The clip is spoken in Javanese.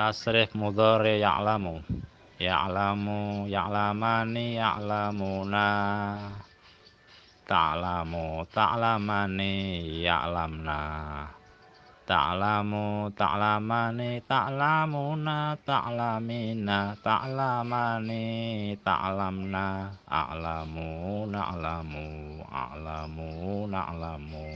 tasrif mudhari ya'lamu. Ya'lamu ya'lamani ya'lamuna. Ta'lamu ta'lamani ya'lamna. Ta'lamu ta'lamani ta'lamuna. Ta'lamina ta'lamani ta'lamna. A'lamu na'lamu a'lamu na'lamu.